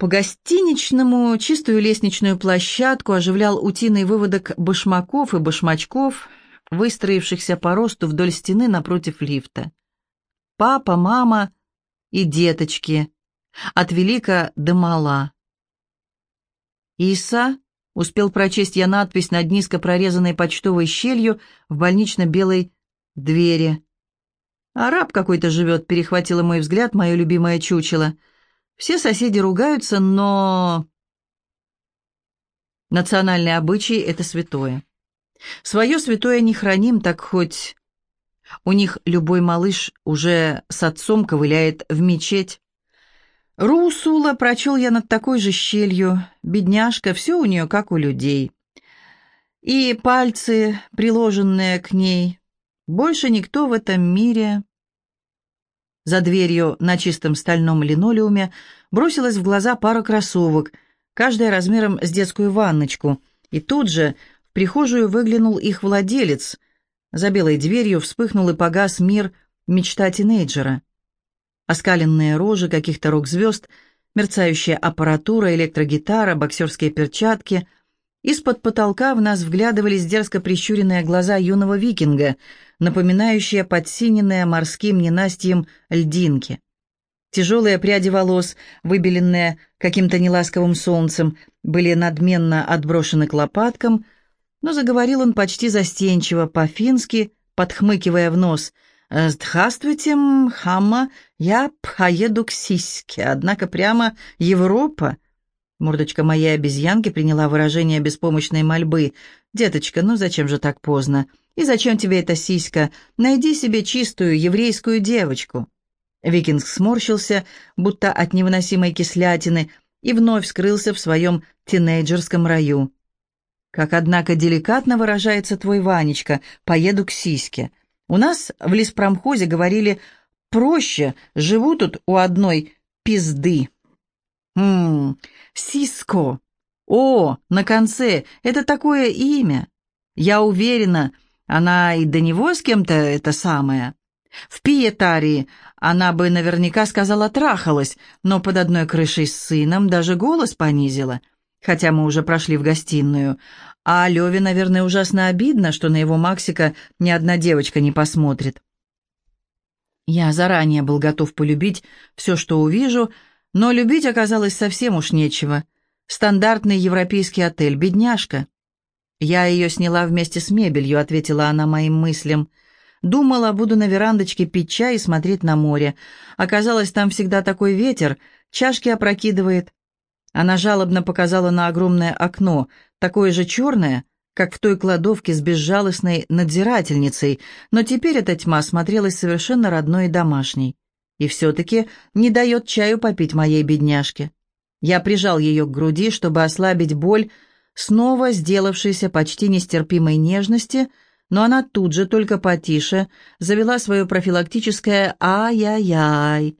По-гостиничному чистую лестничную площадку оживлял утиный выводок башмаков и башмачков, выстроившихся по росту вдоль стены напротив лифта. Папа, мама и деточки, от велика до мала. «Иса?» — успел прочесть я надпись над низко прорезанной почтовой щелью в больнично-белой двери. «Араб какой-то живет», — перехватило мой взгляд мое любимое чучело. «Все соседи ругаются, но...» Национальные обычаи — это святое. Свое святое не храним, так хоть... У них любой малыш уже с отцом ковыляет в мечеть. Русула прочел я над такой же щелью. Бедняжка, все у нее как у людей. И пальцы, приложенные к ней. Больше никто в этом мире... За дверью на чистом стальном линолеуме бросилась в глаза пара кроссовок, каждая размером с детскую ванночку, и тут же в прихожую выглянул их владелец. За белой дверью вспыхнул и погас мир мечта тинейджера оскаленные рожи каких-то рок-звезд, мерцающая аппаратура, электрогитара, боксерские перчатки. Из-под потолка в нас вглядывались дерзко прищуренные глаза юного викинга, напоминающие подсиненные морским ненастьем льдинки. Тяжелые пряди волос, выбеленные каким-то неласковым солнцем, были надменно отброшены к лопаткам, но заговорил он почти застенчиво, по-фински, подхмыкивая в нос — «Здравствуйте, Хамма, я поеду к Сиське, однако прямо Европа». Мордочка моей обезьянки приняла выражение беспомощной мольбы. «Деточка, ну зачем же так поздно? И зачем тебе эта сиська? Найди себе чистую еврейскую девочку». Викинг сморщился, будто от невыносимой кислятины, и вновь скрылся в своем тинейджерском раю. «Как, однако, деликатно выражается твой Ванечка, поеду к сиське. У нас в леспромхозе говорили «проще, живу тут у одной пизды». Ммм, Сиско. О, на конце, это такое имя. Я уверена, она и до него с кем-то это самое. В Пиетарии она бы наверняка сказала «трахалась», но под одной крышей с сыном даже голос понизила, хотя мы уже прошли в гостиную. А Леве, наверное, ужасно обидно, что на его Максика ни одна девочка не посмотрит. Я заранее был готов полюбить все, что увижу, но любить оказалось совсем уж нечего. Стандартный европейский отель, бедняжка. «Я ее сняла вместе с мебелью», — ответила она моим мыслям. «Думала, буду на верандочке пить чай и смотреть на море. Оказалось, там всегда такой ветер, чашки опрокидывает». Она жалобно показала на огромное окно, такое же черное, как в той кладовке с безжалостной надзирательницей, но теперь эта тьма смотрелась совершенно родной и домашней. И все-таки не дает чаю попить моей бедняжке. Я прижал ее к груди, чтобы ослабить боль, снова сделавшейся почти нестерпимой нежности, но она тут же, только потише, завела свое профилактическое «ай-яй-яй».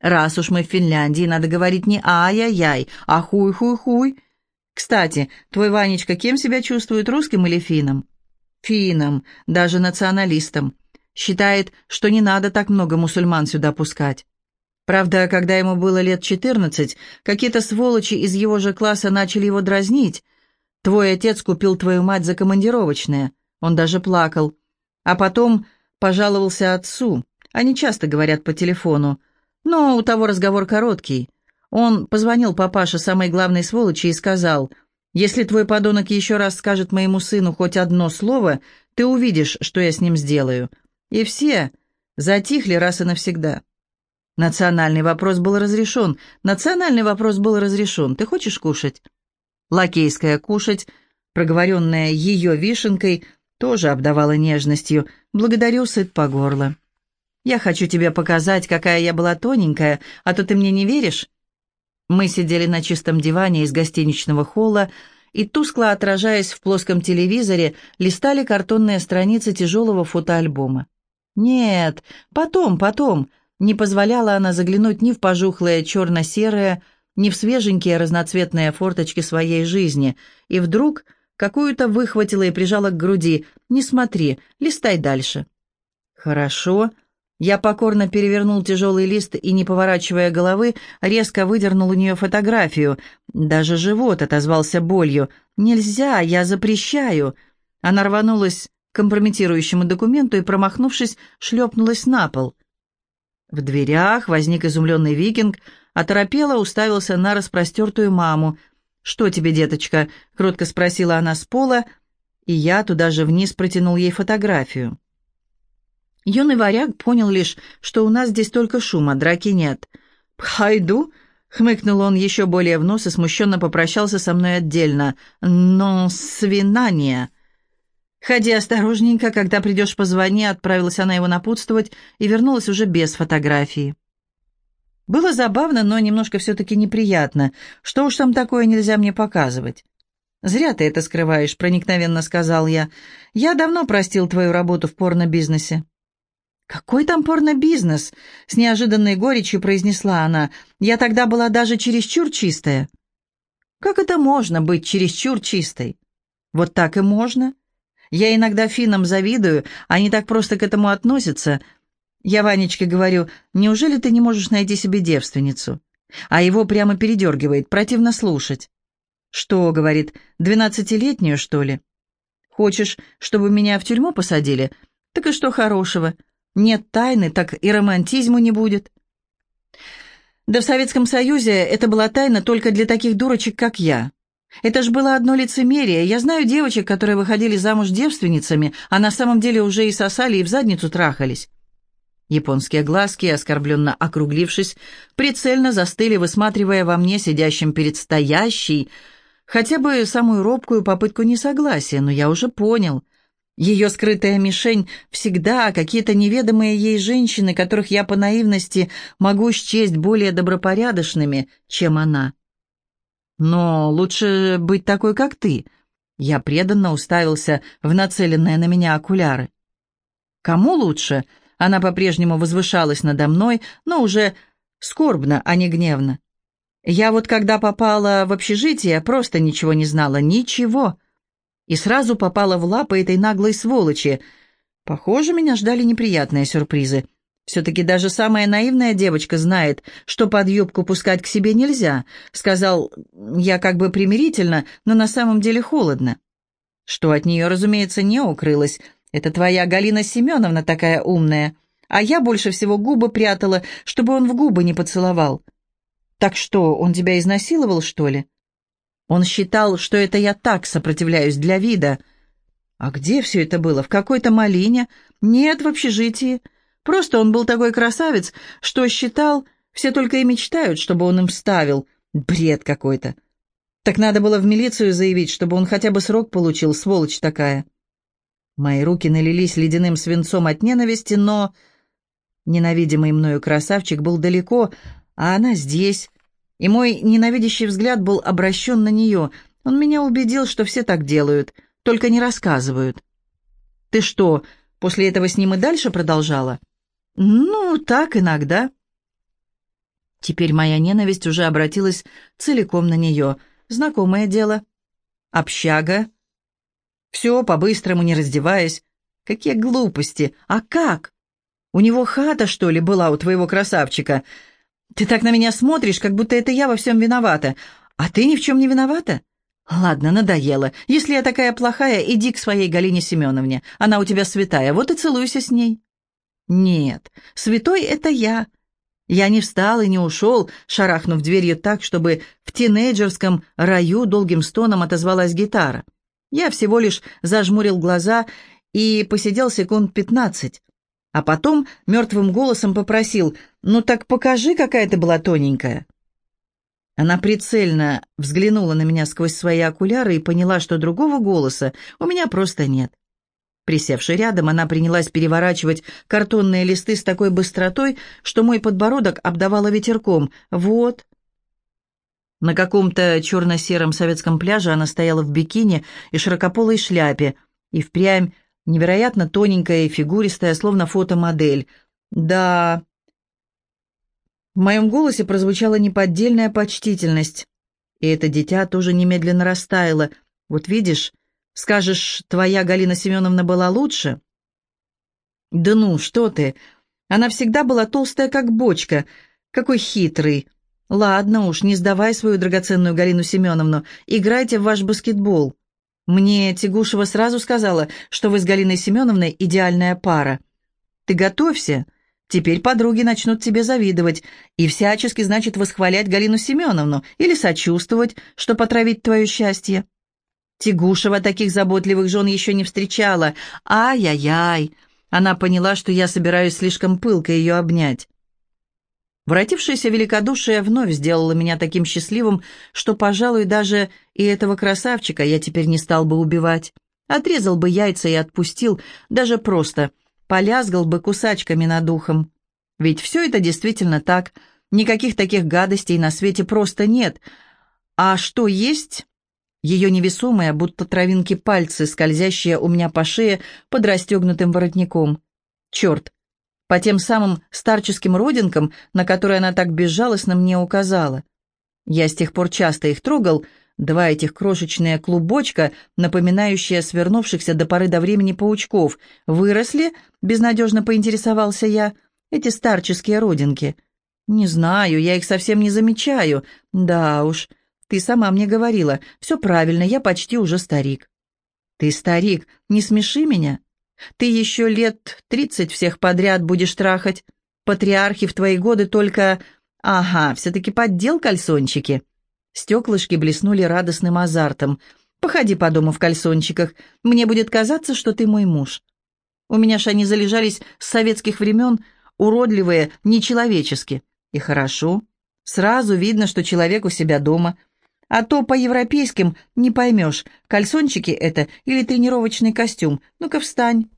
Раз уж мы в Финляндии, надо говорить не «ай-яй-яй», а «хуй-хуй-хуй», кстати, твой Ванечка кем себя чувствует, русским или финном? Финном, даже националистом. Считает, что не надо так много мусульман сюда пускать. Правда, когда ему было лет четырнадцать, какие-то сволочи из его же класса начали его дразнить. Твой отец купил твою мать за командировочное. Он даже плакал. А потом пожаловался отцу. Они часто говорят по телефону. Но у того разговор короткий. Он позвонил папаше самой главной сволочи и сказал, «Если твой подонок еще раз скажет моему сыну хоть одно слово, ты увидишь, что я с ним сделаю». И все затихли раз и навсегда. Национальный вопрос был разрешен. Национальный вопрос был разрешен. Ты хочешь кушать? Лакейская кушать, проговоренная ее вишенкой, тоже обдавала нежностью. Благодарю, сыт по горло. Я хочу тебе показать, какая я была тоненькая, а то ты мне не веришь. Мы сидели на чистом диване из гостиничного холла и, тускло отражаясь в плоском телевизоре, листали картонные страницы тяжелого фотоальбома. «Нет, потом, потом!» Не позволяла она заглянуть ни в пожухлое черно-серое, ни в свеженькие разноцветные форточки своей жизни, и вдруг какую-то выхватила и прижала к груди. «Не смотри, листай дальше». «Хорошо». Я покорно перевернул тяжелый лист и, не поворачивая головы, резко выдернул у нее фотографию. Даже живот отозвался болью. «Нельзя, я запрещаю!» Она рванулась компрометирующему документу и, промахнувшись, шлепнулась на пол. В дверях возник изумленный викинг, оторопело уставился на распростертую маму. «Что тебе, деточка?» — кротко спросила она с пола, и я туда же вниз протянул ей фотографию. Юный варяг понял лишь, что у нас здесь только шума, драки нет. «Пхайду?» — хмыкнул он еще более в нос и смущенно попрощался со мной отдельно. «Но свинание!» «Ходи осторожненько, когда придешь позвони», — отправилась она его напутствовать и вернулась уже без фотографии. Было забавно, но немножко все-таки неприятно. Что уж там такое нельзя мне показывать? «Зря ты это скрываешь», — проникновенно сказал я. «Я давно простил твою работу в порно-бизнесе». «Какой там порно-бизнес?» — с неожиданной горечью произнесла она. «Я тогда была даже чересчур чистая». «Как это можно быть чересчур чистой?» «Вот так и можно. Я иногда финнам завидую, они так просто к этому относятся. Я Ванечке говорю, неужели ты не можешь найти себе девственницу?» А его прямо передергивает, противно слушать. «Что?» — говорит, «двенадцатилетнюю, что ли?» «Хочешь, чтобы меня в тюрьму посадили? Так и что хорошего?» Нет тайны, так и романтизму не будет. Да в Советском Союзе это была тайна только для таких дурочек, как я. Это ж было одно лицемерие. Я знаю девочек, которые выходили замуж девственницами, а на самом деле уже и сосали, и в задницу трахались. Японские глазки, оскорбленно округлившись, прицельно застыли, высматривая во мне, сидящим перед стоящей, хотя бы самую робкую попытку несогласия, но я уже понял — ее скрытая мишень всегда какие-то неведомые ей женщины, которых я по наивности могу счесть более добропорядочными, чем она. Но лучше быть такой, как ты. Я преданно уставился в нацеленные на меня окуляры. Кому лучше? Она по-прежнему возвышалась надо мной, но уже скорбно, а не гневно. Я вот когда попала в общежитие, просто ничего не знала, ничего и сразу попала в лапы этой наглой сволочи. Похоже, меня ждали неприятные сюрпризы. «Все-таки даже самая наивная девочка знает, что под юбку пускать к себе нельзя», — сказал я как бы примирительно, но на самом деле холодно. Что от нее, разумеется, не укрылось. Это твоя Галина Семеновна такая умная. А я больше всего губы прятала, чтобы он в губы не поцеловал. Так что, он тебя изнасиловал, что ли?» Он считал, что это я так сопротивляюсь для вида. А где все это было? В какой-то малине? Нет, в общежитии. Просто он был такой красавец, что считал, все только и мечтают, чтобы он им вставил. Бред какой-то. Так надо было в милицию заявить, чтобы он хотя бы срок получил, сволочь такая. Мои руки налились ледяным свинцом от ненависти, но... Ненавидимый мною красавчик был далеко, а она здесь, и мой ненавидящий взгляд был обращен на нее. Он меня убедил, что все так делают, только не рассказывают. «Ты что, после этого с ним и дальше продолжала?» «Ну, так иногда». Теперь моя ненависть уже обратилась целиком на нее. Знакомое дело. Общага. Все по-быстрому, не раздеваясь. Какие глупости! А как? У него хата, что ли, была у твоего красавчика?» «Ты так на меня смотришь, как будто это я во всем виновата. А ты ни в чем не виновата?» «Ладно, надоело. Если я такая плохая, иди к своей Галине Семеновне. Она у тебя святая, вот и целуйся с ней». «Нет, святой — это я». Я не встал и не ушел, шарахнув дверью так, чтобы в тинейджерском раю долгим стоном отозвалась гитара. Я всего лишь зажмурил глаза и посидел секунд пятнадцать, а потом мертвым голосом попросил «Ну так покажи, какая ты была тоненькая». Она прицельно взглянула на меня сквозь свои окуляры и поняла, что другого голоса у меня просто нет. Присевши рядом, она принялась переворачивать картонные листы с такой быстротой, что мой подбородок обдавало ветерком. «Вот». На каком-то черно-сером советском пляже она стояла в бикини и широкополой шляпе, и впрямь невероятно тоненькая и фигуристая, словно фотомодель. Да... В моем голосе прозвучала неподдельная почтительность, и это дитя тоже немедленно растаяло. Вот видишь, скажешь, твоя Галина Семеновна была лучше? Да ну, что ты! Она всегда была толстая, как бочка. Какой хитрый. Ладно уж, не сдавай свою драгоценную Галину Семеновну, играйте в ваш баскетбол. Мне Тягушева сразу сказала, что вы с Галиной Семеновной идеальная пара. Ты готовься. Теперь подруги начнут тебе завидовать и всячески, значит, восхвалять Галину Семеновну или сочувствовать, что потравить твое счастье. Тягушева таких заботливых жен еще не встречала. Ай-яй-яй. Она поняла, что я собираюсь слишком пылко ее обнять. Воротившееся великодушие вновь сделало меня таким счастливым, что, пожалуй, даже и этого красавчика я теперь не стал бы убивать. Отрезал бы яйца и отпустил, даже просто, полязгал бы кусачками над ухом. Ведь все это действительно так, никаких таких гадостей на свете просто нет. А что есть? Ее невесомые, будто травинки пальцы, скользящие у меня по шее под расстегнутым воротником. Черт, по тем самым старческим родинкам, на которые она так безжалостно мне указала. Я с тех пор часто их трогал, два этих крошечные клубочка, напоминающие свернувшихся до поры до времени паучков, выросли, безнадежно поинтересовался я, эти старческие родинки. Не знаю, я их совсем не замечаю. Да уж, ты сама мне говорила, все правильно, я почти уже старик. Ты старик, не смеши меня. Ты еще лет тридцать всех подряд будешь трахать. Патриархи в твои годы только... Ага, все-таки поддел кальсончики». Стеклышки блеснули радостным азартом. «Походи по дому в кальсончиках. Мне будет казаться, что ты мой муж». У меня ж они залежались с советских времен, уродливые, нечеловечески. И хорошо. Сразу видно, что человек у себя дома. А то по европейским не поймешь, кальсончики это или тренировочный костюм. Ну-ка встань.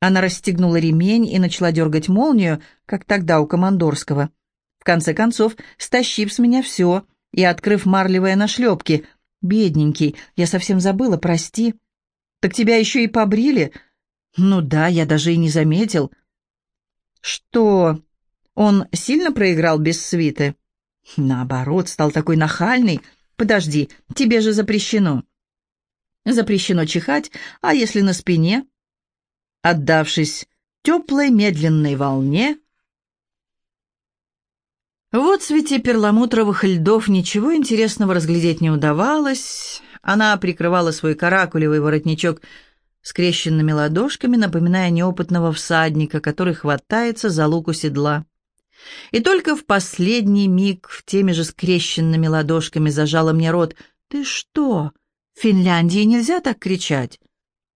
Она расстегнула ремень и начала дергать молнию, как тогда у командорского. В конце концов, стащив с меня все и открыв марлевые нашлепки. «Бедненький, я совсем забыла, прости». «Так тебя еще и побрили?» «Ну да, я даже и не заметил». «Что, он сильно проиграл без свиты?» «Наоборот, стал такой нахальный. Подожди, тебе же запрещено». «Запрещено чихать, а если на спине?» отдавшись теплой медленной волне. В свете перламутровых льдов ничего интересного разглядеть не удавалось. Она прикрывала свой каракулевый воротничок скрещенными ладошками, напоминая неопытного всадника, который хватается за луку седла. И только в последний миг в теми же скрещенными ладошками зажала мне рот. «Ты что? В Финляндии нельзя так кричать?»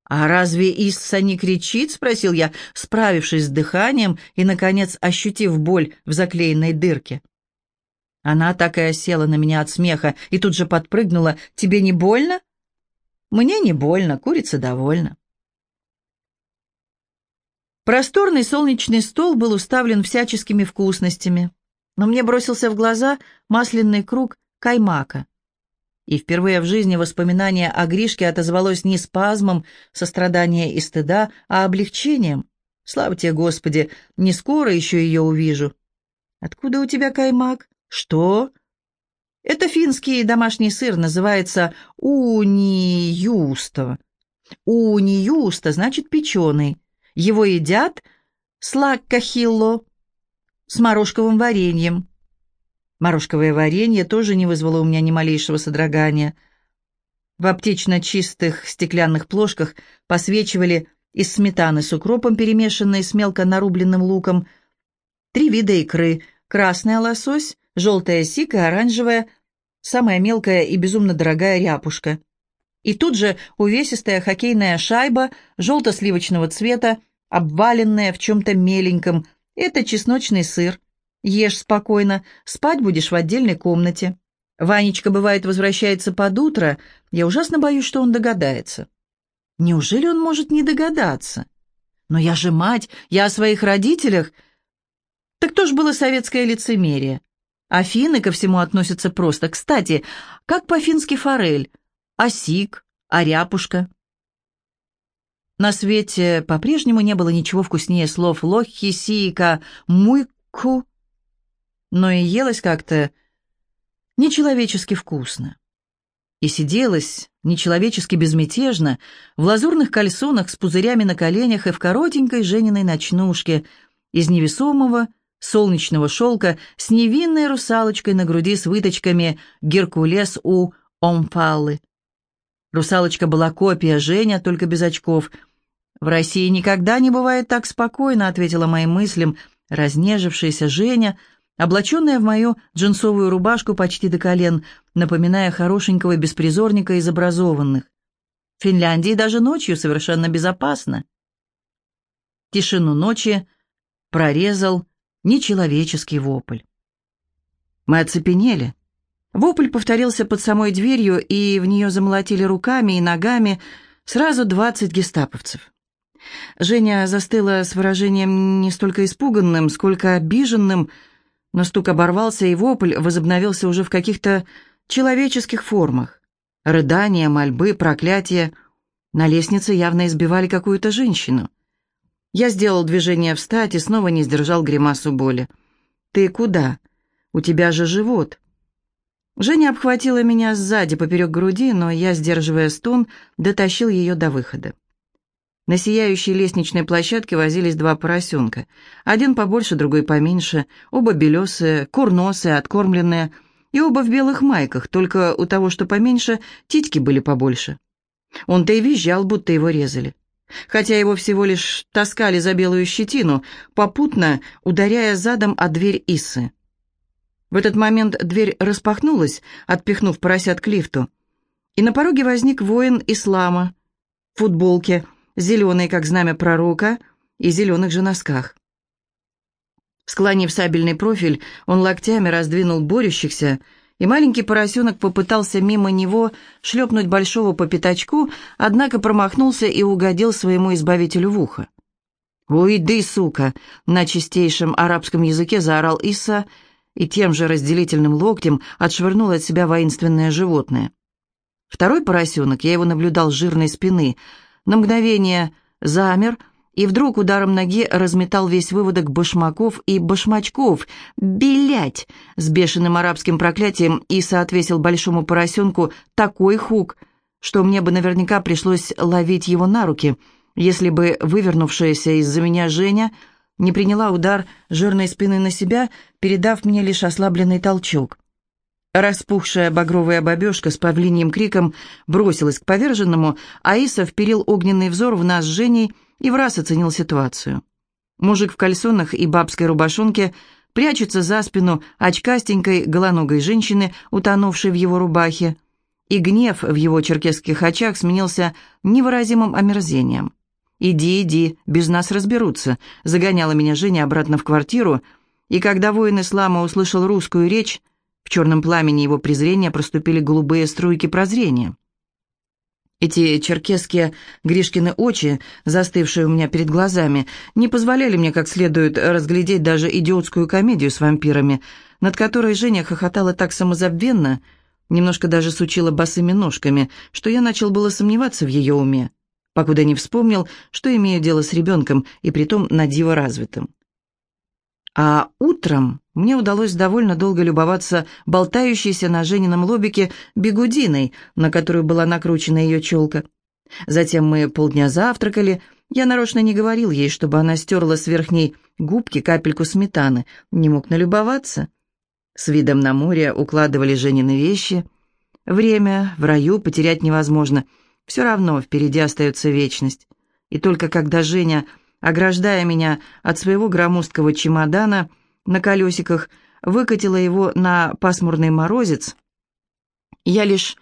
«А разве Исса не кричит?» — спросил я, справившись с дыханием и, наконец, ощутив боль в заклеенной дырке. Она так и осела на меня от смеха и тут же подпрыгнула. «Тебе не больно?» «Мне не больно, курица довольна». Просторный солнечный стол был уставлен всяческими вкусностями, но мне бросился в глаза масляный круг каймака. И впервые в жизни воспоминание о Гришке отозвалось не спазмом сострадания и стыда, а облегчением. Слава тебе, Господи, не скоро еще ее увижу. Откуда у тебя каймак? Что? Это финский домашний сыр, называется униюсто. Униюсто значит печеный. Его едят с лаккахилло, с морожковым вареньем. Морожковое варенье тоже не вызвало у меня ни малейшего содрогания. В аптечно чистых стеклянных плошках посвечивали из сметаны с укропом, перемешанной с мелко нарубленным луком, три вида икры — красная лосось, желтая сика и оранжевая, самая мелкая и безумно дорогая ряпушка. И тут же увесистая хоккейная шайба желто-сливочного цвета, обваленная в чем-то меленьком. Это чесночный сыр. Ешь спокойно, спать будешь в отдельной комнате. Ванечка, бывает, возвращается под утро. Я ужасно боюсь, что он догадается. Неужели он может не догадаться? Но я же мать, я о своих родителях. Так кто ж было советское лицемерие? Афины ко всему относятся просто. Кстати, как по-фински форель? Осик, оряпушка. На свете по-прежнему не было ничего вкуснее слов лохи, сика, муйку, но и елось как-то нечеловечески вкусно. И сиделась нечеловечески безмятежно, в лазурных кальсонах с пузырями на коленях и в коротенькой Жениной ночнушке, из невесомого солнечного шелка с невинной русалочкой на груди с выточками «Геркулес у Омфаллы». Русалочка была копия Женя, только без очков. «В России никогда не бывает так спокойно», — ответила моим мыслям разнежившаяся Женя, облаченная в мою джинсовую рубашку почти до колен, напоминая хорошенького беспризорника из образованных. В Финляндии даже ночью совершенно безопасно. Тишину ночи прорезал нечеловеческий вопль. Мы оцепенели. Вопль повторился под самой дверью, и в нее замолотили руками и ногами сразу двадцать гестаповцев. Женя застыла с выражением не столько испуганным, сколько обиженным, но стук оборвался, и вопль возобновился уже в каких-то человеческих формах. Рыдания, мольбы, проклятия. На лестнице явно избивали какую-то женщину. Я сделал движение встать и снова не сдержал гримасу боли. «Ты куда? У тебя же живот». Женя обхватила меня сзади поперек груди, но я, сдерживая стон, дотащил ее до выхода. На сияющей лестничной площадке возились два поросенка. Один побольше, другой поменьше, оба белесые, курносые, откормленные, и оба в белых майках, только у того, что поменьше, титьки были побольше. Он-то и визжал, будто его резали хотя его всего лишь таскали за белую щетину, попутно ударяя задом о дверь Иссы. В этот момент дверь распахнулась, отпихнув поросят к лифту, и на пороге возник воин ислама в футболке, зеленой, как знамя пророка, и зеленых же носках. Склонив сабельный профиль, он локтями раздвинул борющихся, и маленький поросенок попытался мимо него шлепнуть большого по пятачку, однако промахнулся и угодил своему избавителю в ухо. «Уйди, сука!» — на чистейшем арабском языке заорал Иса и тем же разделительным локтем отшвырнул от себя воинственное животное. Второй поросенок, я его наблюдал с жирной спины, на мгновение замер — и вдруг ударом ноги разметал весь выводок башмаков и башмачков. «Белять!» С бешеным арабским проклятием Иса отвесил большому поросенку такой хук, что мне бы наверняка пришлось ловить его на руки, если бы вывернувшаяся из-за меня Женя не приняла удар жирной спины на себя, передав мне лишь ослабленный толчок. Распухшая багровая бабешка с павлиньим криком бросилась к поверженному, а Иса вперил огненный взор в нас с Женей, и в раз оценил ситуацию. Мужик в кальсонах и бабской рубашонке прячется за спину очкастенькой голоногой женщины, утонувшей в его рубахе, и гнев в его черкесских очах сменился невыразимым омерзением. «Иди, иди, без нас разберутся», — загоняла меня Женя обратно в квартиру, и когда воин ислама услышал русскую речь, в черном пламени его презрения проступили голубые струйки прозрения. Эти черкесские Гришкины очи, застывшие у меня перед глазами, не позволяли мне как следует разглядеть даже идиотскую комедию с вампирами, над которой Женя хохотала так самозабвенно, немножко даже сучила босыми ножками, что я начал было сомневаться в ее уме, покуда не вспомнил, что имею дело с ребенком, и притом на диво развитым. А утром мне удалось довольно долго любоваться болтающейся на Женином лобике бегудиной, на которую была накручена ее челка. Затем мы полдня завтракали. Я нарочно не говорил ей, чтобы она стерла с верхней губки капельку сметаны. Не мог налюбоваться. С видом на море укладывали Женины вещи. Время в раю потерять невозможно. Все равно впереди остается вечность. И только когда Женя ограждая меня от своего громоздкого чемодана на колесиках, выкатила его на пасмурный морозец. Я лишь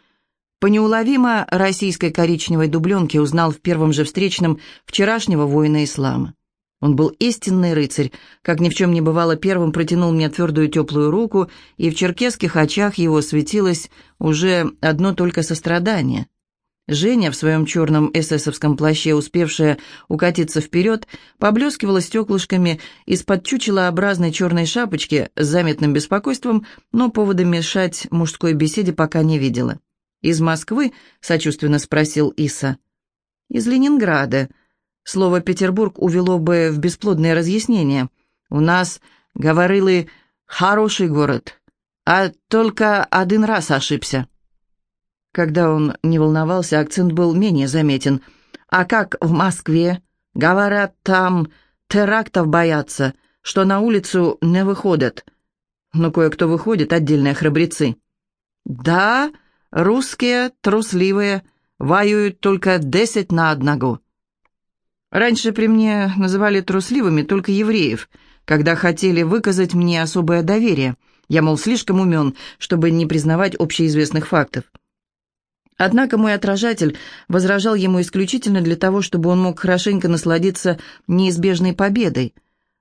по неуловимо российской коричневой дубленке узнал в первом же встречном вчерашнего воина ислама. Он был истинный рыцарь, как ни в чем не бывало, первым протянул мне твердую теплую руку, и в черкесских очах его светилось уже одно только сострадание. Женя в своем черном эсэсовском плаще, успевшая укатиться вперед, поблескивала стеклышками из-под чучелообразной черной шапочки с заметным беспокойством, но повода мешать мужской беседе пока не видела. «Из Москвы?» — сочувственно спросил Иса. «Из Ленинграда». Слово «Петербург» увело бы в бесплодное разъяснение. «У нас, говорили, хороший город, а только один раз ошибся». Когда он не волновался, акцент был менее заметен. «А как в Москве? Говорят, там терактов боятся. что на улицу не выходят. Но кое-кто выходит, отдельные храбрецы. Да, русские, трусливые, воюют только десять на одного. Раньше при мне называли трусливыми только евреев, когда хотели выказать мне особое доверие. Я, мол, слишком умен, чтобы не признавать общеизвестных фактов. Однако мой отражатель возражал ему исключительно для того, чтобы он мог хорошенько насладиться неизбежной победой.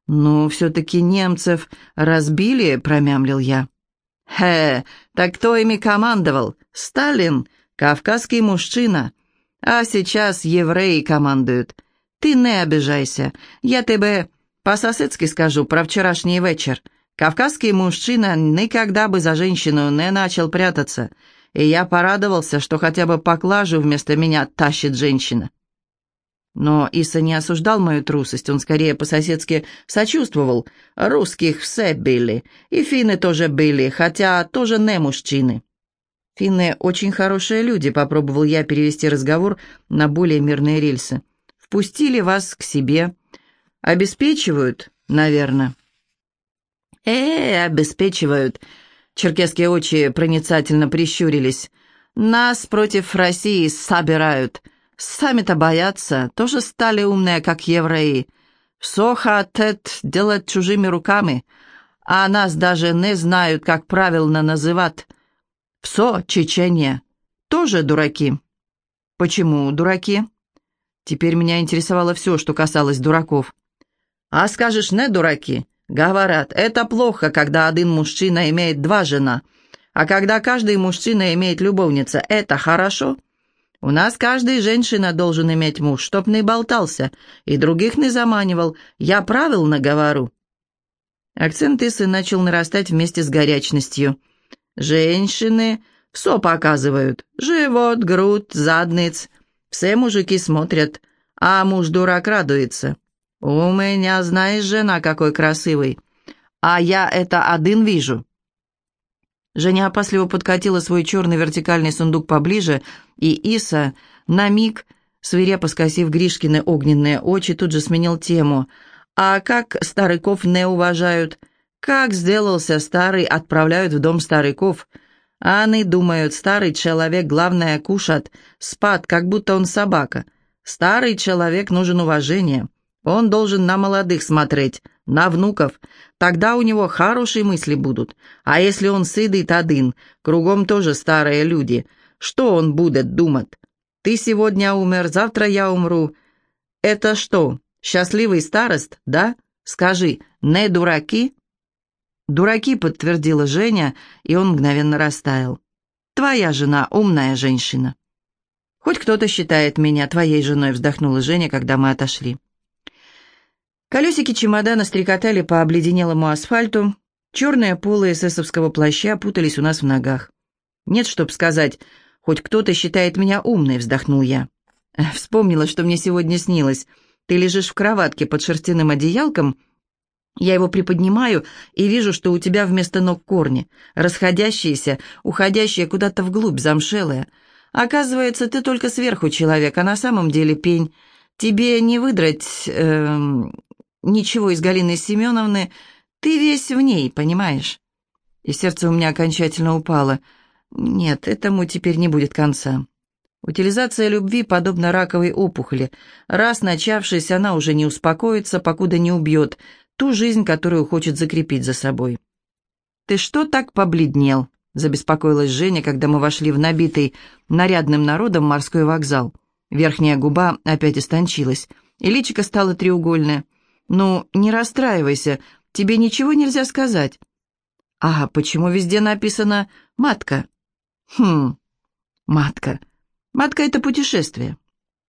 «Но все-таки немцев разбили», — промямлил я. «Хе, так кто ими командовал? Сталин, кавказский мужчина. А сейчас евреи командуют. Ты не обижайся. Я тебе по-соседски скажу про вчерашний вечер. Кавказский мужчина никогда бы за женщину не начал прятаться» и я порадовался, что хотя бы поклажу вместо меня тащит женщина. Но Иса не осуждал мою трусость, он скорее по-соседски сочувствовал. Русских все били, и финны тоже были, хотя тоже не мужчины. Финны очень хорошие люди, попробовал я перевести разговор на более мирные рельсы. Впустили вас к себе. Обеспечивают, наверное. Э, обеспечивают. Черкесские очи проницательно прищурились. «Нас против России собирают. Сами-то боятся, тоже стали умные, как евреи. Все хотят делать чужими руками, а нас даже не знают, как правильно называть. Все, Чечения, тоже дураки». «Почему дураки?» Теперь меня интересовало все, что касалось дураков. «А скажешь, не дураки?» Говорят, это плохо, когда один мужчина имеет два жена, а когда каждый мужчина имеет любовница, это хорошо. У нас каждая женщина должен иметь муж, чтоб не болтался и других не заманивал. Я правильно говорю?» Акцент Исы начал нарастать вместе с горячностью. «Женщины все показывают. Живот, грудь, задниц. Все мужики смотрят, а муж-дурак радуется. «У меня, знаешь, жена какой красивый, а я это один вижу». Женя опасливо подкатила свой черный вертикальный сундук поближе, и Иса, на миг, свирепо скосив Гришкины огненные очи, тут же сменил тему. «А как стариков не уважают? Как сделался старый, отправляют в дом стариков?» Они думают, старый человек, главное, кушать, спать, как будто он собака. Старый человек нужен уважение. Он должен на молодых смотреть, на внуков. Тогда у него хорошие мысли будут. А если он сидит один, кругом тоже старые люди, что он будет думать? Ты сегодня умер, завтра я умру. Это что, счастливый старост, да? Скажи, не дураки?» «Дураки», — подтвердила Женя, и он мгновенно растаял. «Твоя жена умная женщина». «Хоть кто-то считает меня твоей женой», — вздохнула Женя, когда мы отошли. Колесики чемодана стрекотали по обледенелому асфальту, черные полы эсэсовского плаща путались у нас в ногах. «Нет, чтоб сказать, хоть кто-то считает меня умной», — вздохнул я. Вспомнила, что мне сегодня снилось. Ты лежишь в кроватке под шерстяным одеялком, я его приподнимаю и вижу, что у тебя вместо ног корни, расходящиеся, уходящие куда-то вглубь, замшелые. Оказывается, ты только сверху человек, а на самом деле пень. Тебе не выдрать... Э, ничего из Галины Семеновны, ты весь в ней, понимаешь?» И сердце у меня окончательно упало. Нет, этому теперь не будет конца. Утилизация любви подобна раковой опухоли. Раз начавшись, она уже не успокоится, покуда не убьет ту жизнь, которую хочет закрепить за собой. «Ты что так побледнел?» — забеспокоилась Женя, когда мы вошли в набитый нарядным народом морской вокзал. Верхняя губа опять истончилась, и личико стало треугольное. «Ну, не расстраивайся, тебе ничего нельзя сказать». «А почему везде написано «матка»?» «Хм, матка. Матка — это путешествие.